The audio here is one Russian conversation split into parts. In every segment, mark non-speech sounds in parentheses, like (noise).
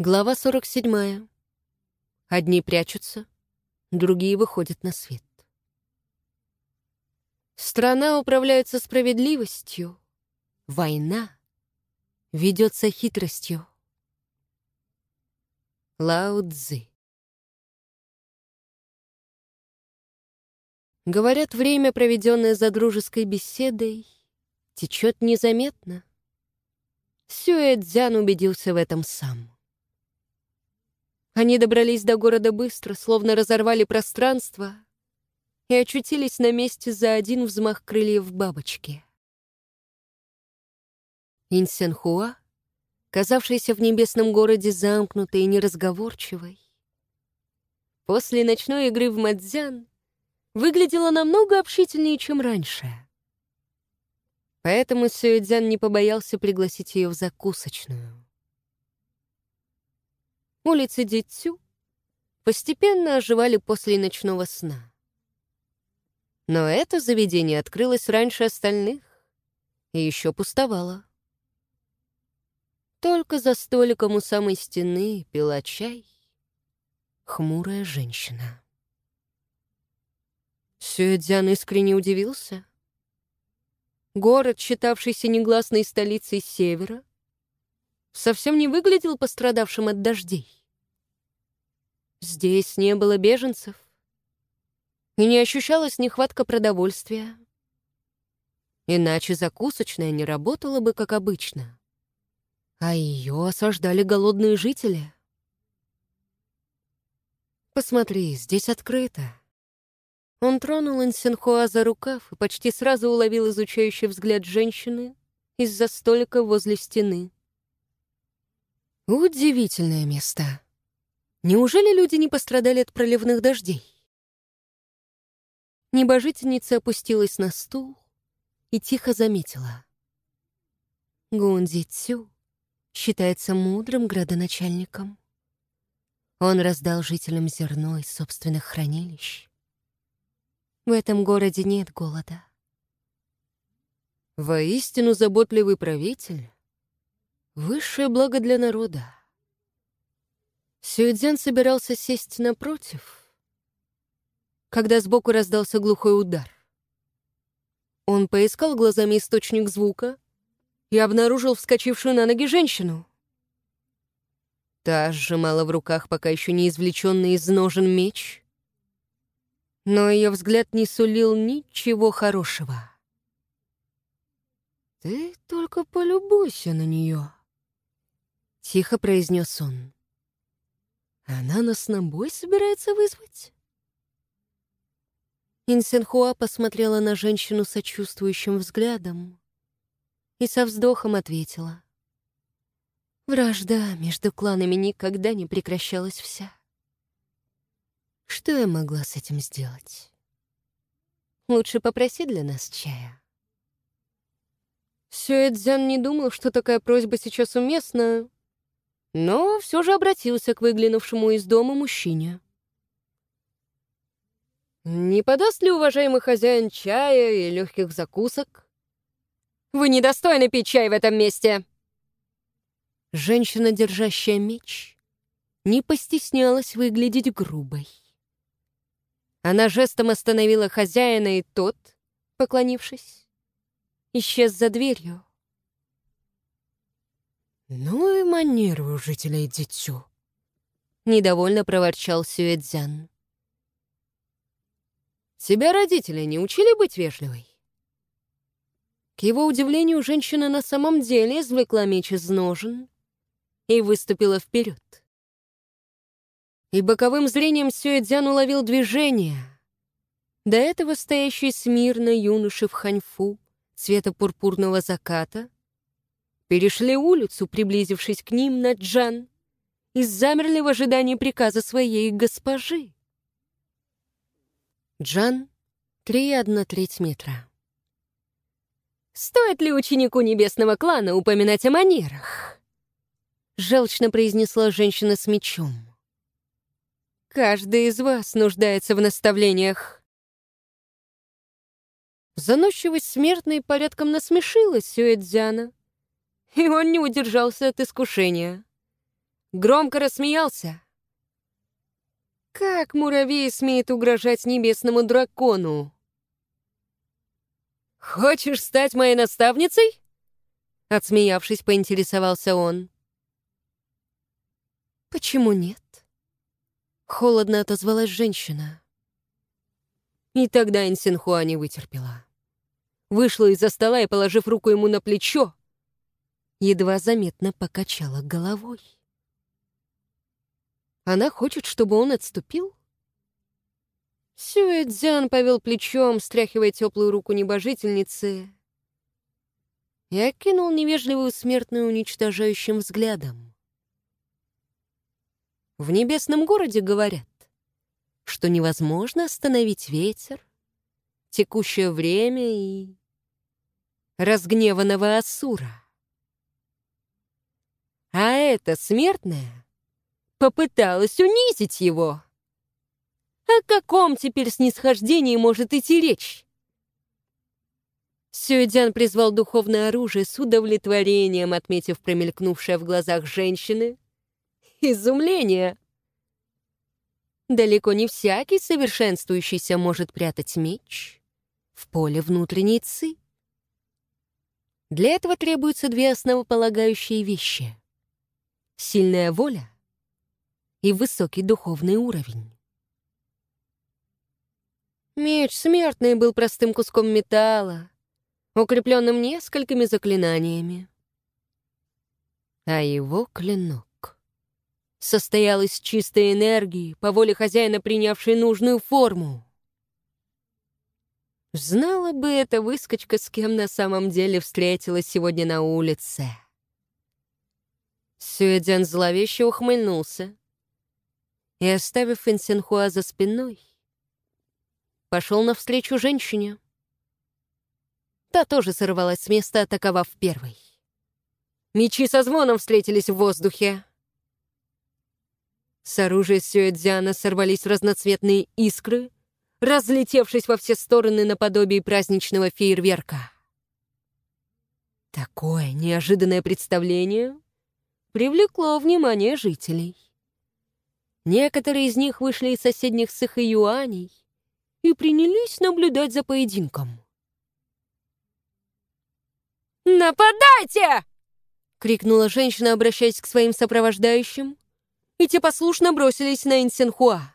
Глава 47. Одни прячутся, другие выходят на свет. Страна управляется справедливостью, война ведется хитростью. Лао Цзы. Говорят, время, проведенное за дружеской беседой, течет незаметно. Сюэ Цзян убедился в этом сам. Они добрались до города быстро, словно разорвали пространство и очутились на месте за один взмах крыльев бабочки. Инсенхуа, казавшаяся в небесном городе замкнутой и неразговорчивой, после ночной игры в Мадзян выглядела намного общительнее, чем раньше. Поэтому Сюэдзян не побоялся пригласить ее в закусочную. Улицы Дитсю постепенно оживали после ночного сна. Но это заведение открылось раньше остальных и еще пустовало. Только за столиком у самой стены пила чай хмурая женщина. Сюэдзян искренне удивился. Город, считавшийся негласной столицей севера, совсем не выглядел пострадавшим от дождей. Здесь не было беженцев, и не ощущалась нехватка продовольствия. Иначе закусочная не работала бы, как обычно. А ее осаждали голодные жители. «Посмотри, здесь открыто». Он тронул Инсенхуа за рукав и почти сразу уловил изучающий взгляд женщины из-за столика возле стены. Удивительное место. Неужели люди не пострадали от проливных дождей? Небожительница опустилась на стул и тихо заметила. Гунзи Цю считается мудрым градоначальником. Он раздал жителям зерно из собственных хранилищ. В этом городе нет голода. Воистину заботливый правитель Высшее благо для народа. Сюэдзян собирался сесть напротив, когда сбоку раздался глухой удар. Он поискал глазами источник звука и обнаружил вскочившую на ноги женщину. Та сжимала в руках пока еще не извлеченный из ножен меч, но ее взгляд не сулил ничего хорошего. «Ты только полюбуйся на нее», Тихо произнес он. Она нас на бой собирается вызвать? Инсенхуа посмотрела на женщину сочувствующим взглядом и со вздохом ответила. Вражда между кланами никогда не прекращалась вся. Что я могла с этим сделать? Лучше попроси для нас чая. Сюэцзян не думал, что такая просьба сейчас уместна, но все же обратился к выглянувшему из дома мужчине. «Не подаст ли уважаемый хозяин чая и легких закусок?» «Вы недостойны пить чай в этом месте!» Женщина, держащая меч, не постеснялась выглядеть грубой. Она жестом остановила хозяина, и тот, поклонившись, исчез за дверью. «Ну и манеры у жителей Дитсю», — недовольно проворчал Сюэцзян. «Тебя родители не учили быть вежливой?» К его удивлению, женщина на самом деле извлекла меч из ножен и выступила вперед. И боковым зрением Сюэцзян уловил движение. До этого стоящий смирно юноши в ханьфу цвета пурпурного заката перешли улицу, приблизившись к ним на Джан, и замерли в ожидании приказа своей госпожи. Джан — три одна треть метра. «Стоит ли ученику небесного клана упоминать о манерах?» Желчно произнесла женщина с мечом. «Каждый из вас нуждается в наставлениях». Заносчивость смертной порядком насмешила Сюэдзяна, (laughs) и он не удержался от искушения. громко рассмеялся. Как муравей смеет угрожать небесному дракону? «Хочешь стать моей наставницей?» Отсмеявшись, поинтересовался он. «Почему нет?» Холодно отозвалась женщина. И тогда Инсинхуа не вытерпела. Вышла из-за стола и, положив руку ему на плечо, едва заметно покачала головой. Она хочет, чтобы он отступил? Сюэцзян повел плечом, стряхивая теплую руку небожительницы, и окинул невежливую смертную уничтожающим взглядом. В небесном городе говорят, что невозможно остановить ветер, текущее время и разгневанного Асура. А эта смертная попыталась унизить его. О каком теперь снисхождении может идти речь? Сюэдян призвал духовное оружие с удовлетворением, отметив промелькнувшее в глазах женщины изумление. Далеко не всякий совершенствующийся может прятать меч в поле внутренней ци. Для этого требуются две основополагающие вещи — сильная воля и высокий духовный уровень. Меч смертный был простым куском металла, укрепленным несколькими заклинаниями. А его клинок состоял из чистой энергии, по воле хозяина принявшей нужную форму. Знала бы эта выскочка, с кем на самом деле встретилась сегодня на улице. Сюэдзян зловеще ухмыльнулся и, оставив Инсенхуа за спиной, пошел навстречу женщине. Та тоже сорвалась с места, атаковав первой. Мечи со звоном встретились в воздухе. С оружия Сюэдзяна сорвались разноцветные искры, разлетевшись во все стороны наподобие праздничного фейерверка. Такое неожиданное представление привлекло внимание жителей. Некоторые из них вышли из соседних Сахаюаней и принялись наблюдать за поединком. «Нападайте!» — крикнула женщина, обращаясь к своим сопровождающим, и те послушно бросились на Инсенхуа.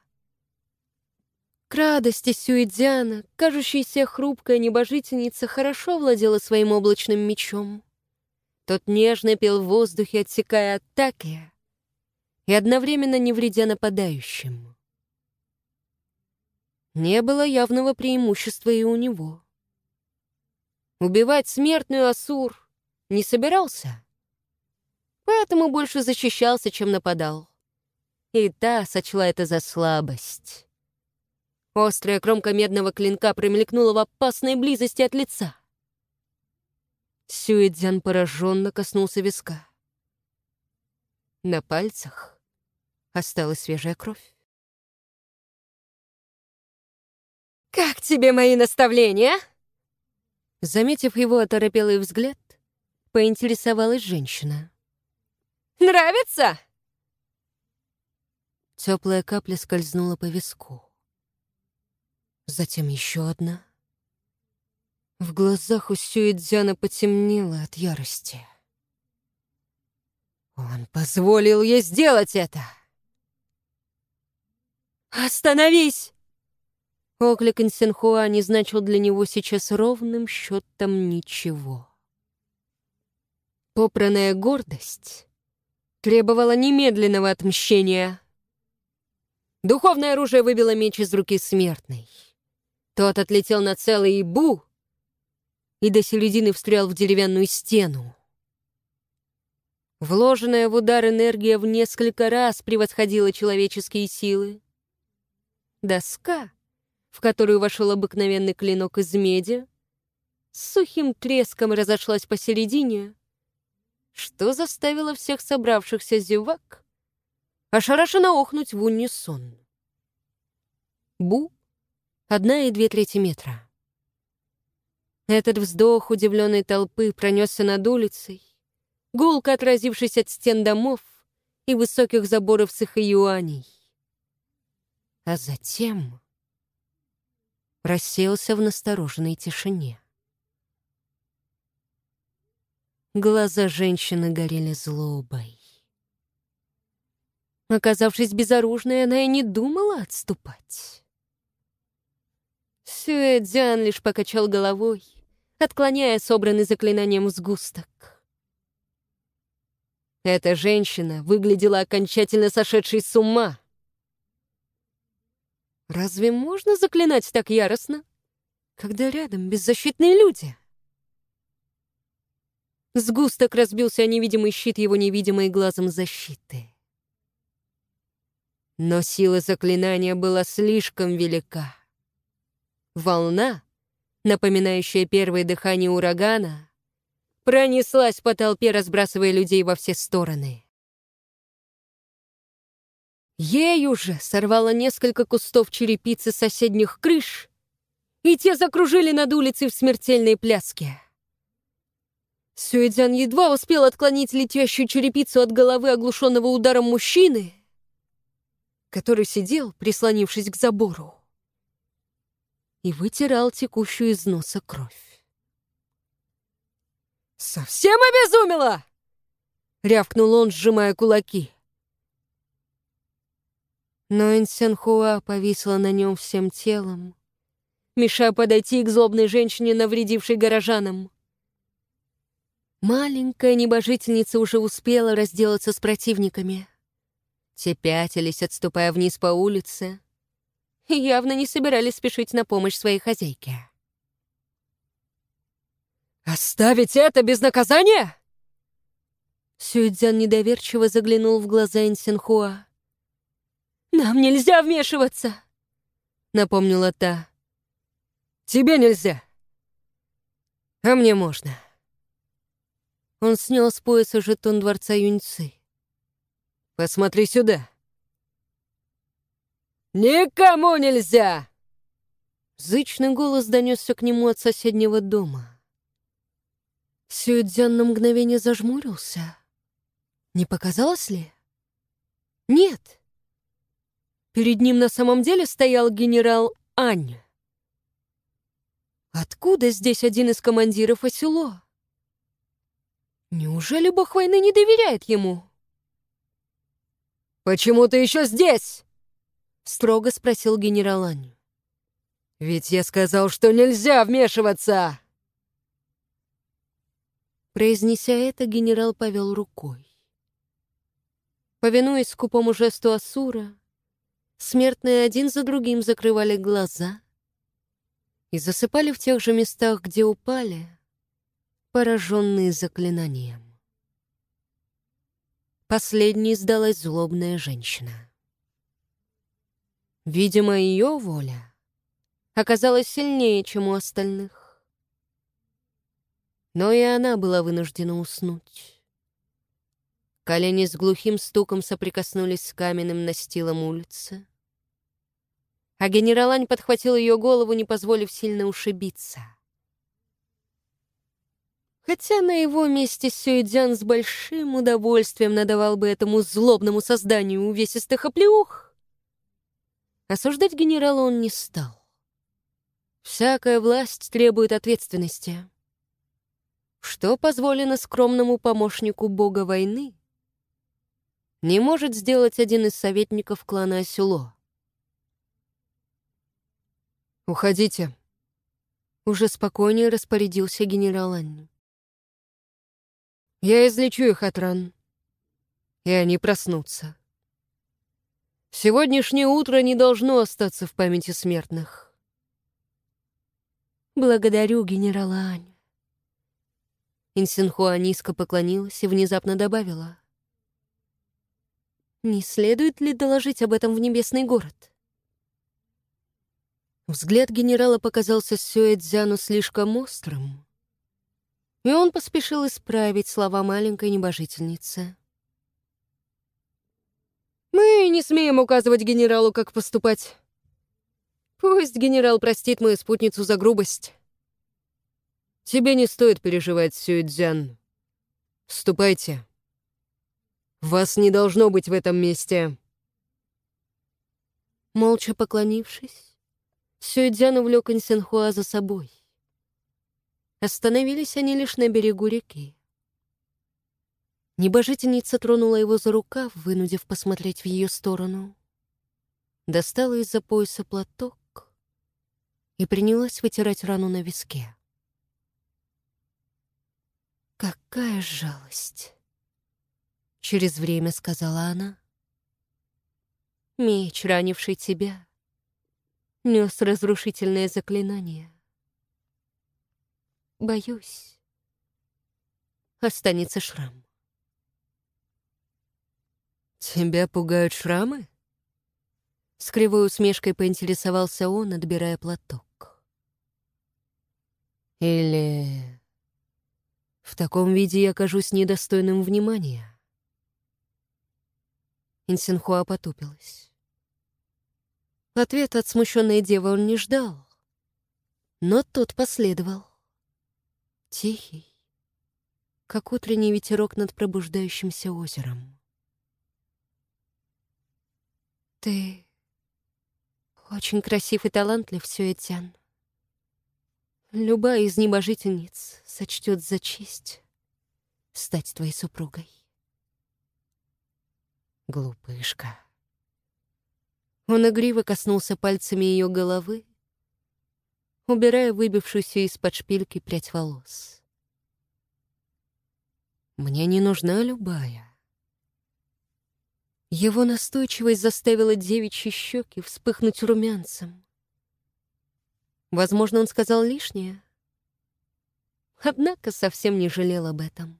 К радости Сюэдзяна, кажущаяся хрупкая небожительница хорошо владела своим облачным мечом. Тот нежно пел в воздухе, отсекая атаки и одновременно не вредя нападающим. Не было явного преимущества и у него. Убивать смертную Асур не собирался, поэтому больше защищался, чем нападал. И та сочла это за слабость. Острая кромка медного клинка промелькнула в опасной близости от лица. Сюэдзян пораженно коснулся виска. На пальцах осталась свежая кровь. «Как тебе мои наставления?» Заметив его оторопелый взгляд, поинтересовалась женщина. «Нравится?» Теплая капля скользнула по виску. Затем еще одна. В глазах у Сюэдзяна потемнело от ярости. Он позволил ей сделать это! «Остановись!» Оклик Инсенхуа не значил для него сейчас ровным счетом ничего. Попранная гордость требовала немедленного отмщения. Духовное оружие выбило меч из руки смертной. Тот отлетел на целый ибу и до середины встрял в деревянную стену. Вложенная в удар энергия в несколько раз превосходила человеческие силы. Доска, в которую вошел обыкновенный клинок из меди, с сухим треском разошлась посередине, что заставило всех собравшихся зевак ошарашенно охнуть в унисон. Бу — одна и две трети метра. Этот вздох удивленной толпы пронесся над улицей, гулко отразившись от стен домов и высоких заборов сахаюаней. А затем рассеялся в настороженной тишине. Глаза женщины горели злобой. Оказавшись безоружной, она и не думала отступать. Сюэдзян лишь покачал головой, отклоняя собранный заклинанием сгусток. Эта женщина выглядела окончательно сошедшей с ума. Разве можно заклинать так яростно, когда рядом беззащитные люди? Сгусток разбился о невидимый щит его невидимой глазом защиты. Но сила заклинания была слишком велика. Волна, напоминающая первое дыхание урагана, пронеслась по толпе, разбрасывая людей во все стороны. Ей уже сорвало несколько кустов черепицы соседних крыш, и те закружили над улицей в смертельной пляске. Сюэдзян едва успел отклонить летящую черепицу от головы оглушенного ударом мужчины, который сидел, прислонившись к забору, и вытирал текущую из носа кровь. «Совсем обезумела!» — рявкнул он, сжимая кулаки. Но Инсенхуа повисла на нем всем телом, мешая подойти к злобной женщине, навредившей горожанам. Маленькая небожительница уже успела разделаться с противниками. Те пятились, отступая вниз по улице, явно не собирались спешить на помощь своей хозяйке. «Оставить это без наказания?» Сюэцзян недоверчиво заглянул в глаза Инсинхуа. «Нам нельзя вмешиваться!» — напомнила та. «Тебе нельзя, а мне можно». Он снял с пояса жетон дворца Юньцы. «Посмотри сюда!» «Никому нельзя!» Зычный голос донесся к нему от соседнего дома. Сюэдзян на мгновение зажмурился. Не показалось ли? Нет. Перед ним на самом деле стоял генерал Ань. Откуда здесь один из командиров Осюло? Неужели бог войны не доверяет ему? «Почему ты еще здесь?» — строго спросил генерал Ань. «Ведь я сказал, что нельзя вмешиваться!» Произнеся это, генерал повел рукой. Повинуясь скупому жесту Асура, смертные один за другим закрывали глаза и засыпали в тех же местах, где упали, пораженные заклинанием. Последней сдалась злобная женщина. Видимо, ее воля оказалась сильнее, чем у остальных. Но и она была вынуждена уснуть. Колени с глухим стуком соприкоснулись с каменным настилом улицы. А генерал Ань подхватил ее голову, не позволив сильно ушибиться. Хотя на его месте Сюэдзян с большим удовольствием надавал бы этому злобному созданию увесистых оплеух. Осуждать генерала он не стал. Всякая власть требует ответственности. Что позволено скромному помощнику бога войны, не может сделать один из советников клана Асюло. «Уходите», — уже спокойнее распорядился генерал Анну. «Я излечу их от ран, и они проснутся. Сегодняшнее утро не должно остаться в памяти смертных». «Благодарю, генерал Ань». Инсинхуа низко поклонилась и внезапно добавила. Не следует ли доложить об этом в небесный город? Взгляд генерала показался Сюэцзяну слишком острым, и он поспешил исправить слова маленькой небожительницы. «Мы не смеем указывать генералу, как поступать. Пусть генерал простит мою спутницу за грубость. Тебе не стоит переживать, Сюэцзян. Ступайте». «Вас не должно быть в этом месте!» Молча поклонившись, Сюэдзян увлек Инсенхуа за собой. Остановились они лишь на берегу реки. Небожительница тронула его за рукав, вынудив посмотреть в ее сторону. Достала из-за пояса платок и принялась вытирать рану на виске. «Какая жалость!» — через время сказала она. «Меч, ранивший тебя, нес разрушительное заклинание. Боюсь, останется шрам». «Тебя пугают шрамы?» С кривой усмешкой поинтересовался он, отбирая платок. «Или в таком виде я кажусь недостойным внимания?» Инсинхуа потупилась. Ответ от смущенной девы он не ждал, но тот последовал. Тихий, как утренний ветерок над пробуждающимся озером. Ты очень красив и талантлив, Сюэтян. Любая из небожительниц сочтет за честь стать твоей супругой. Глупышка. Он игриво коснулся пальцами ее головы, убирая выбившуюся из-под шпильки прядь волос. Мне не нужна любая. Его настойчивость заставила девичьи щеки вспыхнуть румянцем. Возможно, он сказал лишнее. Однако совсем не жалел об этом.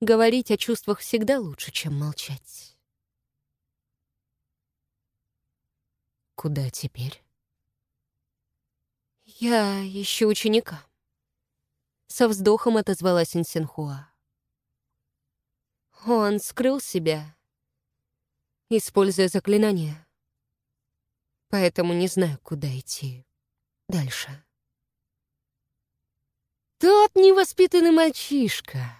Говорить о чувствах всегда лучше, чем молчать. Куда теперь? Я ищу ученика. Со вздохом отозвалась Инсенхуа. Он скрыл себя используя заклинание. Поэтому не знаю, куда идти дальше. Тот невоспитанный мальчишка.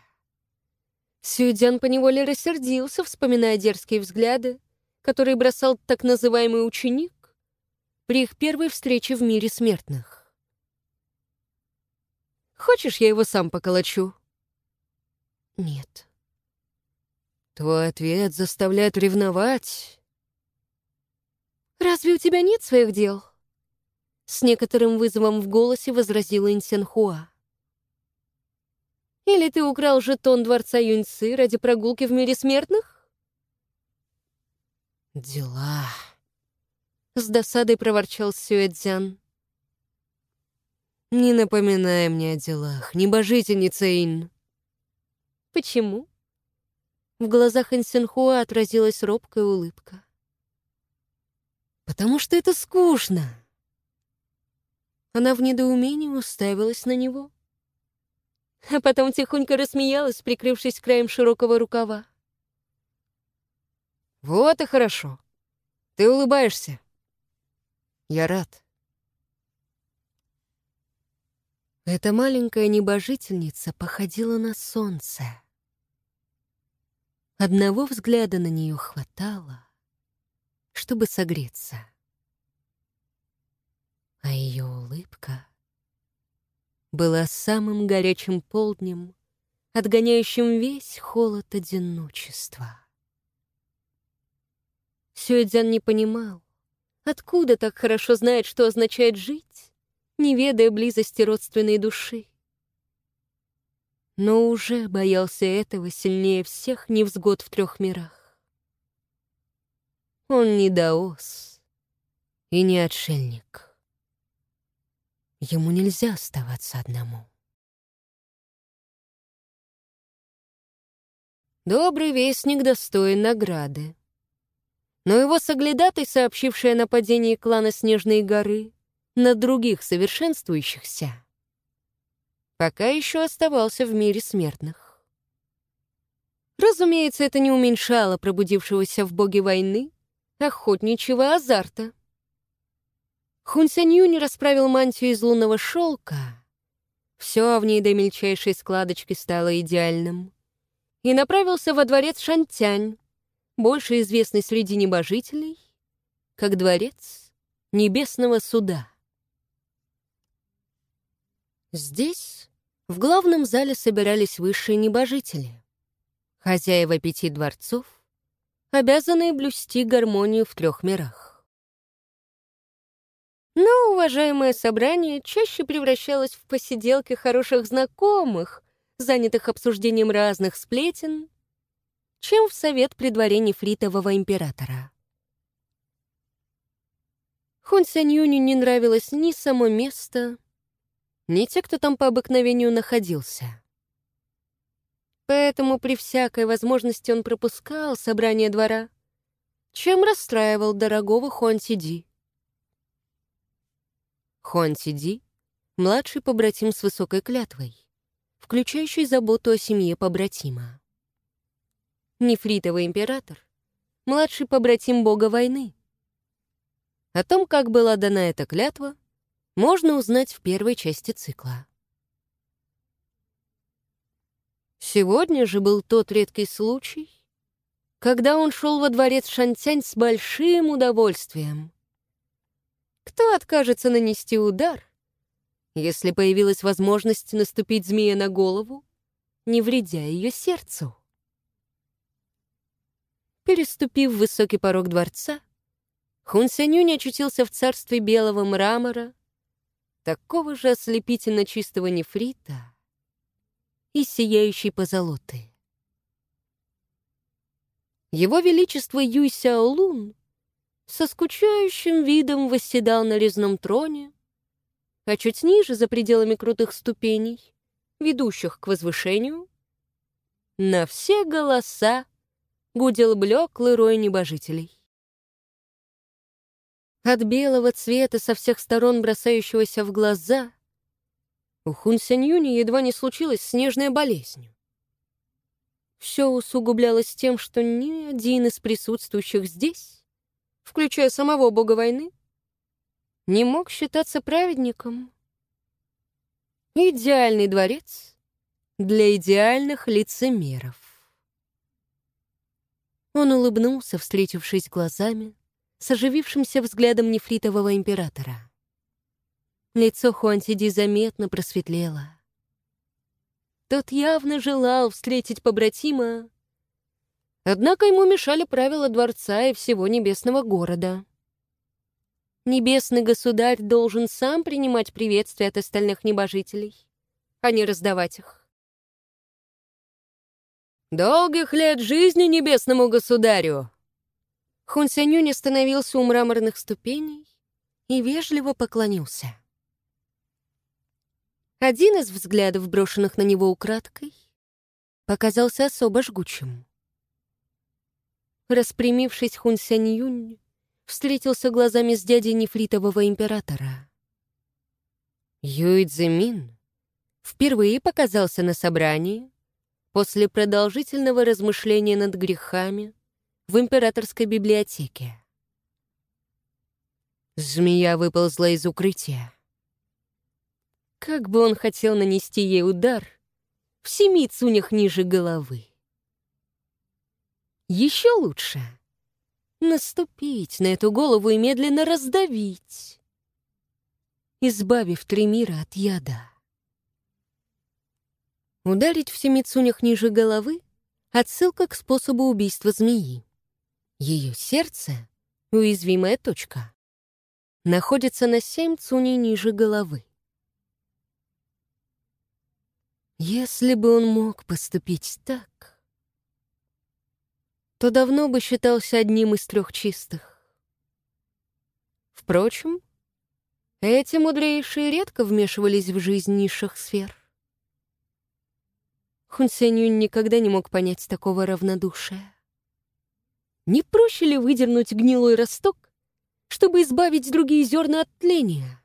Сюдян поневоле рассердился, вспоминая дерзкие взгляды, которые бросал так называемый ученик при их первой встрече в мире смертных. «Хочешь, я его сам поколочу?» «Нет», Твой ответ заставляет ревновать. «Разве у тебя нет своих дел?» С некоторым вызовом в голосе возразила Инсенхуа. «Или ты украл жетон дворца Юньцы ради прогулки в мире смертных?» «Дела...» — с досадой проворчал Сюэцзян. «Не напоминай мне о делах, небожительница Ин». «Почему?» В глазах Инсенхуа отразилась робкая улыбка. «Потому что это скучно!» Она в недоумении уставилась на него. А потом тихонько рассмеялась, прикрывшись краем широкого рукава. «Вот и хорошо. Ты улыбаешься. Я рад». Эта маленькая небожительница походила на солнце. Одного взгляда на нее хватало, чтобы согреться. А ее улыбка была самым горячим полднем, отгоняющим весь холод одиночества. Сюэдзян не понимал, откуда так хорошо знает, что означает жить, не ведая близости родственной души но уже боялся этого сильнее всех невзгод в трех мирах. Он не даос и не отшельник. Ему нельзя оставаться одному. Добрый вестник достоин награды. Но его соглядатый, сообщивший о нападении клана Снежной горы на других совершенствующихся, пока еще оставался в мире смертных. Разумеется, это не уменьшало пробудившегося в боге войны охотничьего азарта. Хунсянью не расправил мантию из лунного шелка. Все в ней до мельчайшей складочки стало идеальным. и направился во дворец Шантянь, больше известный среди небожителей, как дворец Небесного Суда. Здесь, в главном зале, собирались высшие небожители, хозяева пяти дворцов, обязанные блюсти гармонию в трех мирах. Но уважаемое собрание чаще превращалось в посиделки хороших знакомых, занятых обсуждением разных сплетен, чем в совет при дворе нефритового императора. Хун Сянь Юню не нравилось ни само место, ни те, кто там по обыкновению находился. Поэтому при всякой возможности он пропускал собрание двора, чем расстраивал дорогого. Хуан Сиди — младший побратим с высокой клятвой, включающий заботу о семье побратима. Нефритовый император — младший побратим бога войны. О том, как была дана эта клятва, можно узнать в первой части цикла. Сегодня же был тот редкий случай, когда он шел во дворец Шантянь с большим удовольствием. Кто откажется нанести удар, если появилась возможность наступить змея на голову, не вредя ее сердцу? Переступив высокий порог дворца, Хун Сянюнь очутился в царстве белого мрамора, такого же ослепительно чистого нефрита и сияющей позолоты. Его Величество Юй Сяолун со скучающим видом восседал на резном троне, а чуть ниже, за пределами крутых ступеней, ведущих к возвышению, на все голоса гудел блеклый рой небожителей. От белого цвета со всех сторон бросающегося в глаза у Хун Сяньюни едва не случилась снежная болезнь. Все усугублялось тем, что ни один из присутствующих здесь, включая самого бога войны, не мог считаться праведником. Идеальный дворец для идеальных лицемеров. Он улыбнулся, встретившись глазами с оживившимся взглядом нефритового императора. Лицо Хуантиди заметно просветлело. Тот явно желал встретить побратима, однако ему мешали правила дворца и всего небесного города. Небесный государь должен сам принимать приветствия от остальных небожителей, а не раздавать их. «Долгих лет жизни небесному государю!» Хун Сянюнь остановился у мраморных ступеней и вежливо поклонился. Один из взглядов, брошенных на него украдкой, показался особо жгучим. Распрямившись, Хун Сянь встретился глазами с дядей нефритового императора. Юй Цзэмин впервые показался на собрании после продолжительного размышления над грехами, в императорской библиотеке. Змея выползла из укрытия. Как бы он хотел нанести ей удар в семи цунях ниже головы. Еще лучше наступить на эту голову и медленно раздавить, избавив три мира от яда. Ударить в семи цунях ниже головы — отсылка к способу убийства змеи. Ее сердце, уязвимая точка, находится на семь цуней ниже головы. Если бы он мог поступить так, то давно бы считался одним из трех чистых. Впрочем, эти мудрейшие редко вмешивались в жизнь низших сфер. Хун Сянюнь никогда не мог понять такого равнодушия. Не проще ли выдернуть гнилой росток, чтобы избавить другие зерна от тления?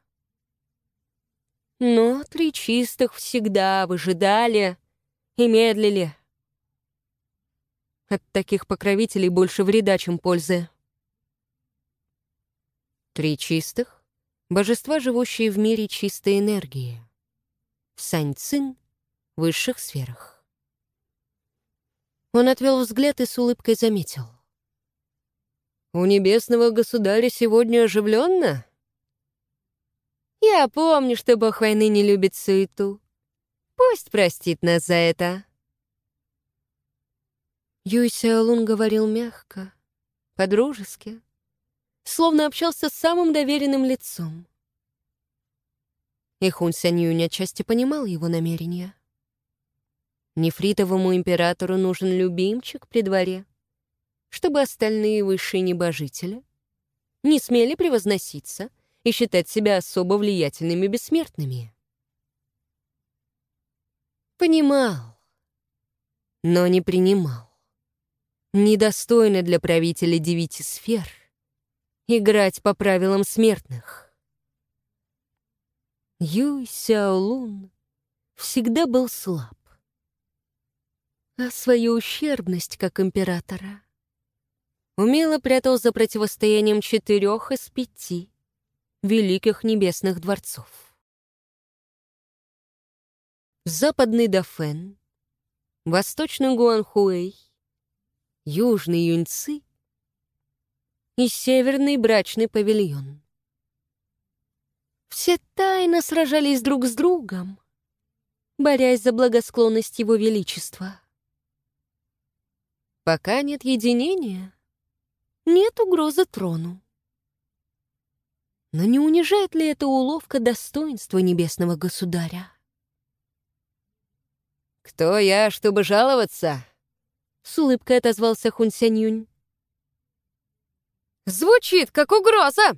Но три чистых всегда выжидали и медлили. От таких покровителей больше вреда, чем пользы. Три чистых — божества, живущие в мире чистой энергии. Сань-цин — в высших сферах. Он отвел взгляд и с улыбкой заметил. «У небесного государя сегодня оживленно?» «Я помню, что бог войны не любит суету. Пусть простит нас за это». Юй Сяолун говорил мягко, по-дружески, словно общался с самым доверенным лицом. И Хун Сянь отчасти понимал его намерения. Нефритовому императору нужен любимчик при дворе, чтобы остальные высшие небожители не смели превозноситься и считать себя особо влиятельными бессмертными. Понимал, но не принимал. Недостойно для правителя девяти сфер играть по правилам смертных. Юй Сяолун всегда был слаб а свою ущербность как императора умело прятал за противостоянием четырех из пяти великих небесных дворцов. Западный Дафен, Восточный Гуанхуэй, Южный Юньцы и Северный Брачный Павильон. Все тайно сражались друг с другом, борясь за благосклонность Его Величества. Пока нет единения, нет угрозы трону. Но не унижает ли эта уловка достоинства небесного государя? «Кто я, чтобы жаловаться?» — с улыбкой отозвался Хун Сянь «Звучит, как угроза!»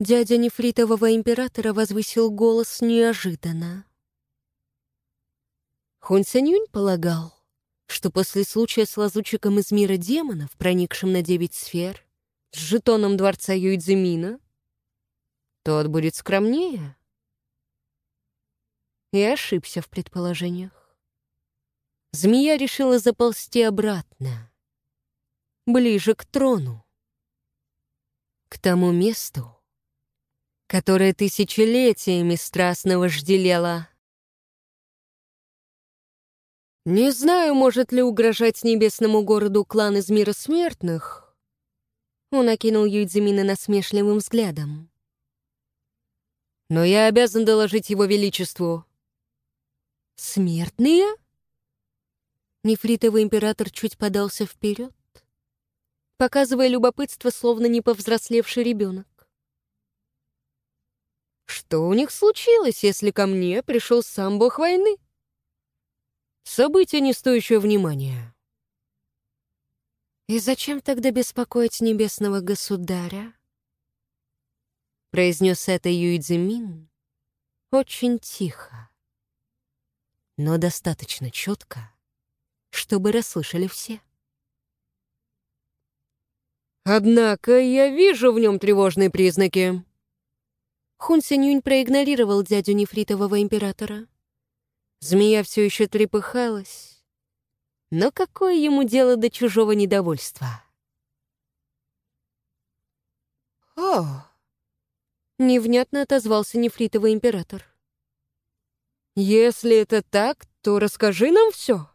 Дядя нефритового императора возвысил голос неожиданно. Хун Сянь полагал, что после случая с лазутчиком из мира демонов, проникшим на девять сфер, с жетоном дворца Юйдзимина, тот будет скромнее. И ошибся в предположениях. Змея решила заползти обратно, ближе к трону, к тому месту, которое тысячелетиями страстно вожделела не знаю, может ли угрожать небесному городу клан из мира смертных. Он окинул Юйдзимина насмешливым взглядом. Но я обязан доложить его величеству. Смертные? Нефритовый император чуть подался вперед, показывая любопытство, словно не повзрослевший ребенок. Что у них случилось, если ко мне пришел сам бог войны? Событие, не стоящее внимания. «И зачем тогда беспокоить небесного государя?» Произнес это Юйдзимин очень тихо, но достаточно четко, чтобы расслышали все. «Однако я вижу в нем тревожные признаки». Хун Синюнь проигнорировал дядю нефритового императора. Змея все еще трепыхалась. Но какое ему дело до чужого недовольства? «О!» — невнятно отозвался нефритовый император. «Если это так, то расскажи нам все».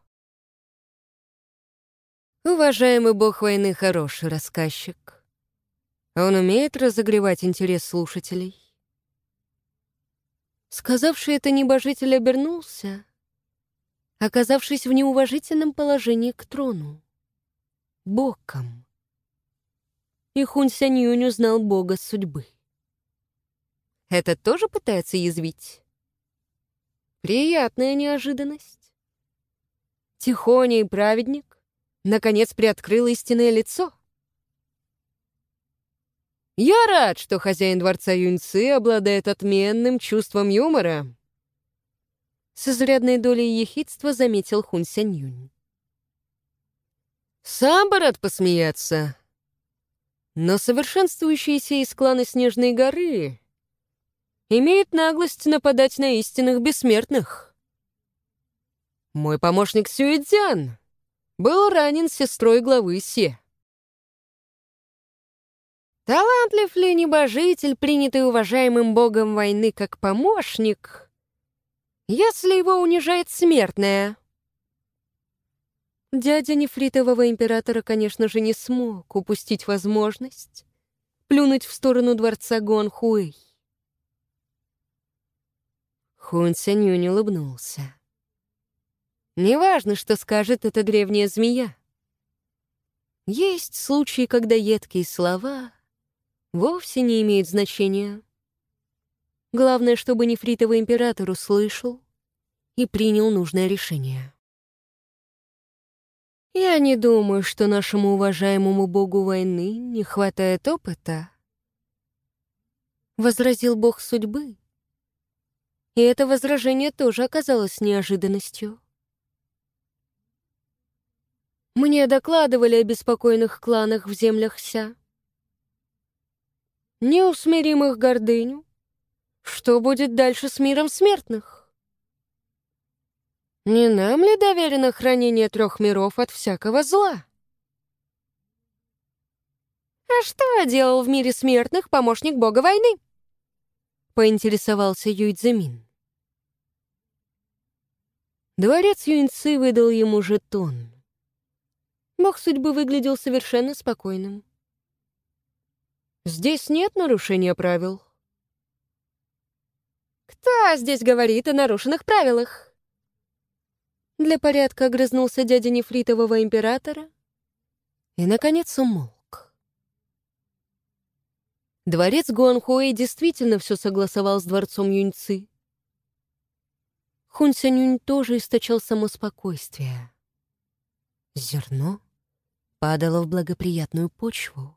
Уважаемый бог войны хороший рассказчик. Он умеет разогревать интерес слушателей. Сказавший это небожитель обернулся, оказавшись в неуважительном положении к трону. Боком. И Хун Сяньюнь узнал бога судьбы. Это тоже пытается язвить? Приятная неожиданность. Тихоня и праведник наконец приоткрыл истинное лицо — я рад, что хозяин дворца Юньцы обладает отменным чувством юмора. С изрядной долей ехидства заметил Хун Сянь Юнь. Сам бы рад посмеяться. Но совершенствующийся из клана Снежной горы имеет наглость нападать на истинных бессмертных. Мой помощник Сюэцзян был ранен сестрой главы Се. Талантлив ли небожитель, принятый уважаемым богом войны как помощник, если его унижает смертная? Дядя нефритового императора, конечно же, не смог упустить возможность плюнуть в сторону дворца Гуанхуэй. Хун Сянюнь улыбнулся. Неважно, что скажет эта древняя змея. Есть случаи, когда едкие слова вовсе не имеют значения. Главное, чтобы нефритовый император услышал и принял нужное решение. Я не думаю, что нашему уважаемому богу войны не хватает опыта. Возразил бог судьбы. И это возражение тоже оказалось неожиданностью. Мне докладывали о беспокойных кланах в землях Ся. Неусмиримых гордыню. Что будет дальше с миром смертных? Не нам ли доверено хранение трех миров от всякого зла? «А что делал в мире смертных помощник бога войны?» — поинтересовался Юйцзэмин. Дворец Юньцы выдал ему жетон. Бог судьбы выглядел совершенно спокойным. «Здесь нет нарушения правил». «Кто здесь говорит о нарушенных правилах?» Для порядка огрызнулся дядя нефритового императора и, наконец, умолк. Дворец Гуанхуэй действительно все согласовал с дворцом Юньцы. Хун Сянюнь тоже источал само спокойствие. Зерно падало в благоприятную почву.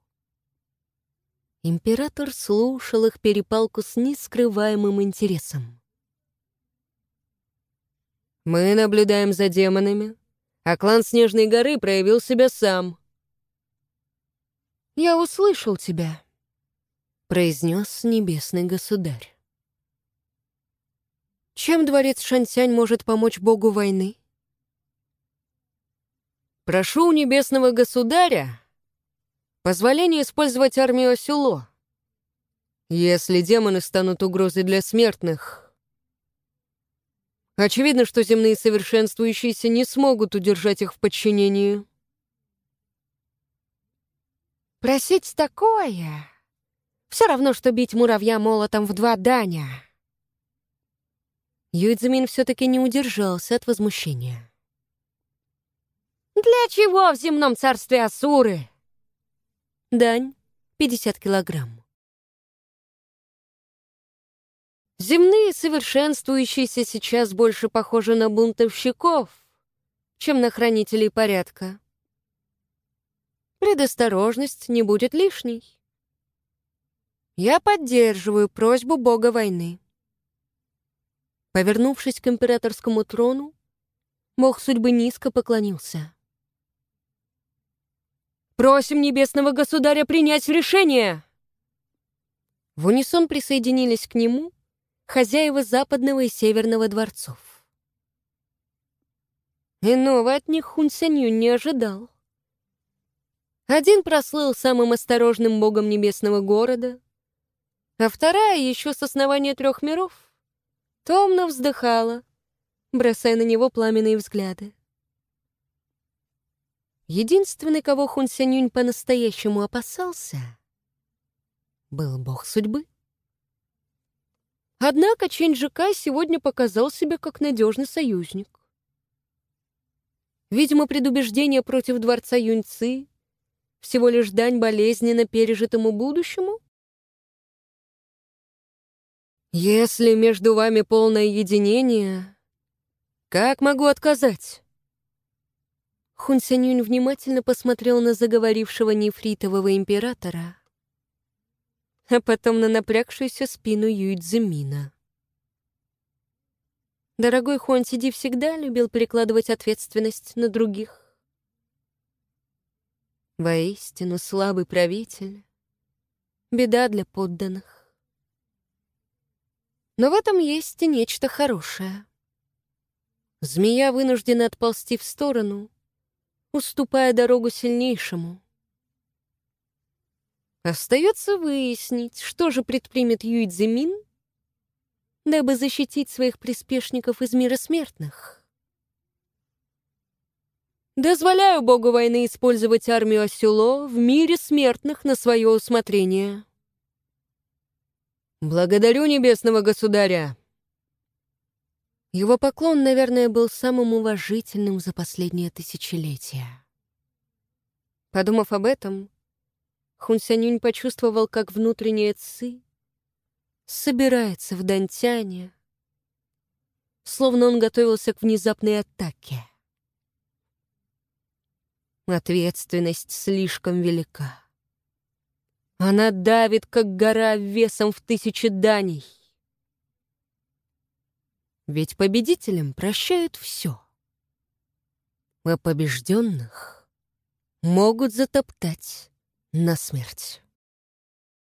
Император слушал их перепалку с нескрываемым интересом. «Мы наблюдаем за демонами, а клан Снежной горы проявил себя сам». «Я услышал тебя», — произнес небесный государь. «Чем дворец Шансянь может помочь богу войны?» Прошу у небесного государя позволение использовать армию Осюло. Если демоны станут угрозой для смертных, очевидно, что земные совершенствующиеся не смогут удержать их в подчинении. Просить такое все равно, что бить муравья молотом в два даня. Юйцзимин все-таки не удержался от возмущения. Для чего в земном царстве Асуры? Дань — 50 килограмм. Земные совершенствующиеся сейчас больше похожи на бунтовщиков, чем на хранителей порядка. Предосторожность не будет лишней. Я поддерживаю просьбу бога войны. Повернувшись к императорскому трону, бог судьбы низко поклонился. Просим небесного государя принять решение!» В унисон присоединились к нему хозяева западного и северного дворцов. Иного от них Хун не ожидал. Один прослыл самым осторожным богом небесного города, а вторая, еще с основания трех миров, томно вздыхала, бросая на него пламенные взгляды. Единственный, кого Хун Сянюнь по-настоящему опасался, был бог судьбы. Однако Чэнь Жикай сегодня показал себя как надежный союзник. Видимо, предубеждение против дворца Юньцы всего лишь дань болезненно пережитому будущему? Если между вами полное единение, как могу отказать? Хун Сянюнь внимательно посмотрел на заговорившего нефритового императора, а потом на напрягшуюся спину Юйцзимина. Дорогой Хуан Сиди всегда любил перекладывать ответственность на других. Воистину слабый правитель — беда для подданных. Но в этом есть и нечто хорошее. Змея вынуждена отползти в сторону — уступая дорогу сильнейшему. Остается выяснить, что же предпримет Юйцзимин, дабы защитить своих приспешников из мира смертных. Дозволяю богу войны использовать армию Осюло в мире смертных на свое усмотрение. Благодарю небесного государя. Его поклон, наверное, был самым уважительным за последнее тысячелетие. Подумав об этом, Хун Сянюнь почувствовал, как внутренняя ци собирается в Дантяне, словно он готовился к внезапной атаке. Ответственность слишком велика. Она давит, как гора весом в тысячи даней. Ведь победителям прощают все. А побежденных могут затоптать на смерть.